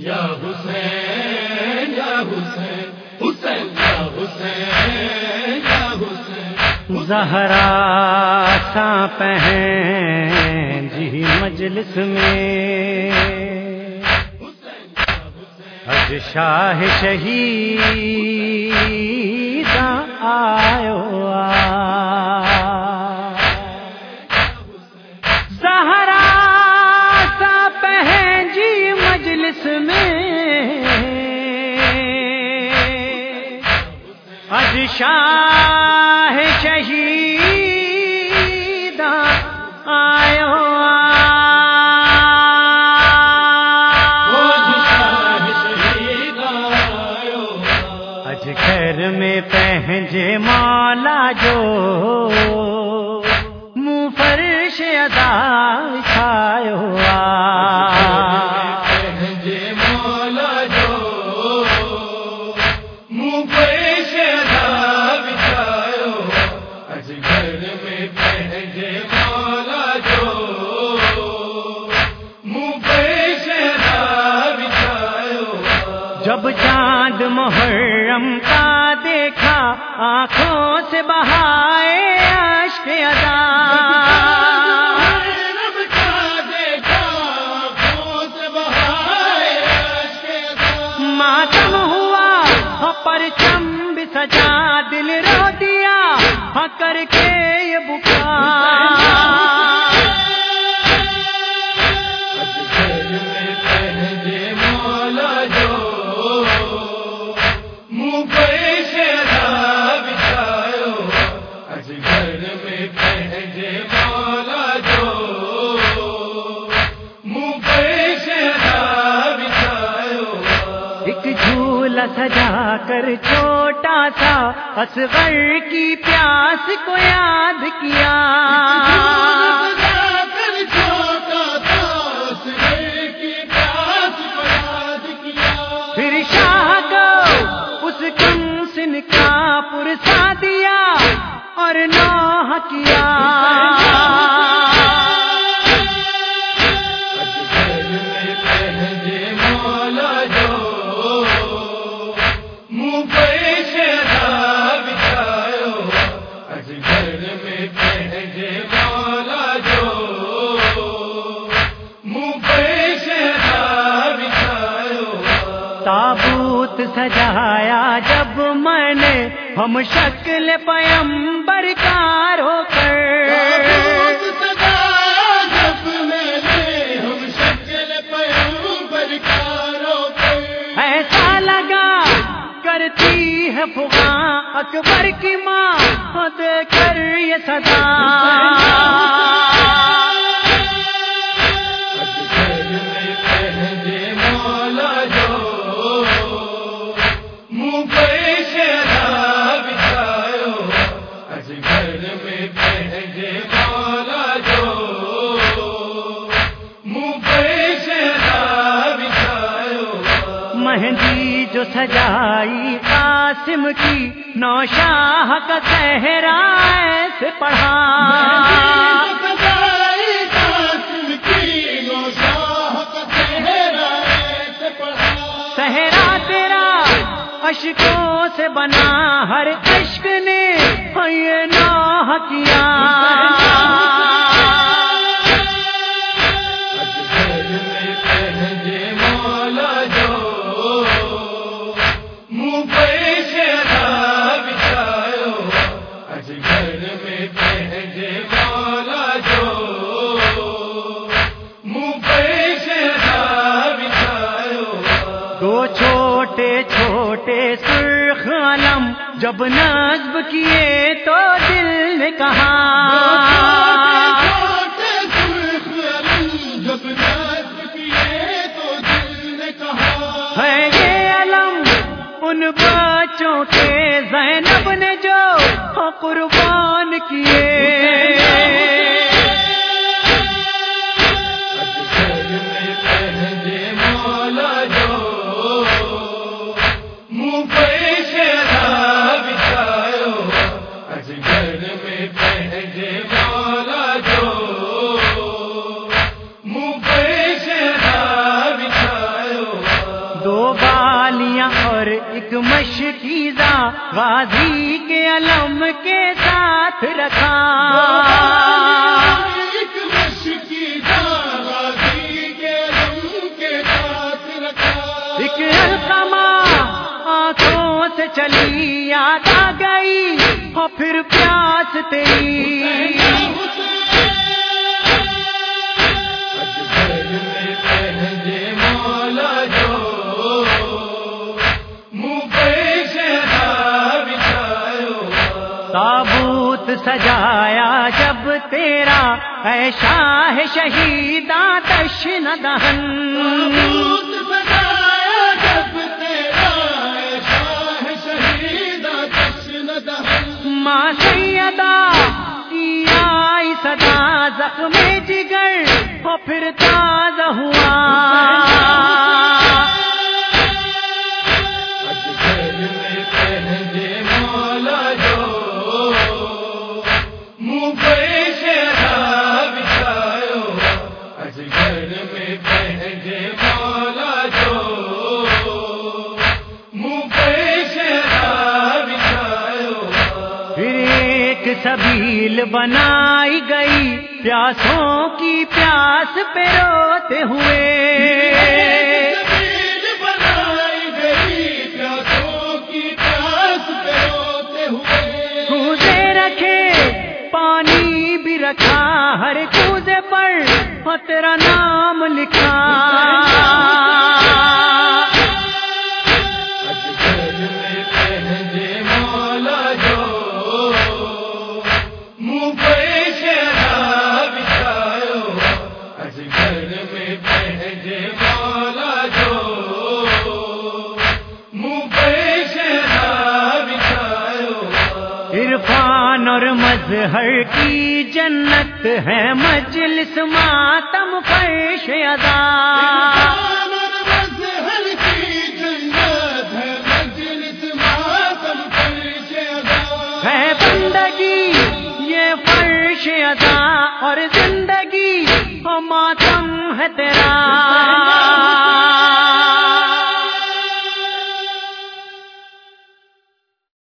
یا حسین یا حسین حسین، یا حسین یا حسین. زہرا سا پہن جی مجلس میں۔ حج شاہ شہید آیو شاہ شہید آیو اج گھر میں پہنجے مالا جو منہ فرش ادا جب چاند محرم کا دیکھا آنکھوں سے بہار کر چھوٹا سا اصغر کی پیاس کو یاد کیا۔ پھر شاہ کو اس کم سن کا پرسا دیا اور نوح کیا۔ تابوت سجایا جب میں نے ہم شکل پیمبر کار ہو کر ایسا لگا کرتی ہے فغا اکبر کی ماں دے کر یہ صدا۔ سجائی قاسم کی نوشاہ کا صحرا سے پڑھا۔ صحرا تیرا اشکوں سے بنا، ہر عشق نے یہ نوح کیا۔ دو چھوٹے چھوٹے سرخ علم جب نصب کیے تو دل نے کہا۔ جب نصب کیے تو دل نے کہا۔ ہے یہ علم ان بچوں کے زینب نے جو قربان کیے۔ ایک مشکیزہ غازی کے علم کے ساتھ رکھا۔ ایک مشکی غازی کے غم کے ساتھ رکھا۔ ایک القمہ آنکھوں سے چلی یاد آ گئی اور پھر پیاس تیری۔ مولا سجایا جب تیرا اے شاہ شہیداں تشن دہن۔ سجایا جب تیرا شاہ دہن۔ ماں سیدا کی آئی صدا زخم جگر پھر سبیل بنائی گئی، پیاسوں کی پیاس پہ روتے ہوئے۔ بنائی گئی پیاسوں کی پیاس پہ روتے ہوئے کوزے رکھے، پانی بھی رکھا، ہر کوزے پر اور نام لکھا۔ عرفان اور مظہر کی جنت ہے مجلس ماتم فرش ادا۔ ہے بندگی یہ فرش ادا اور زندگی ماتم ہے تیرا۔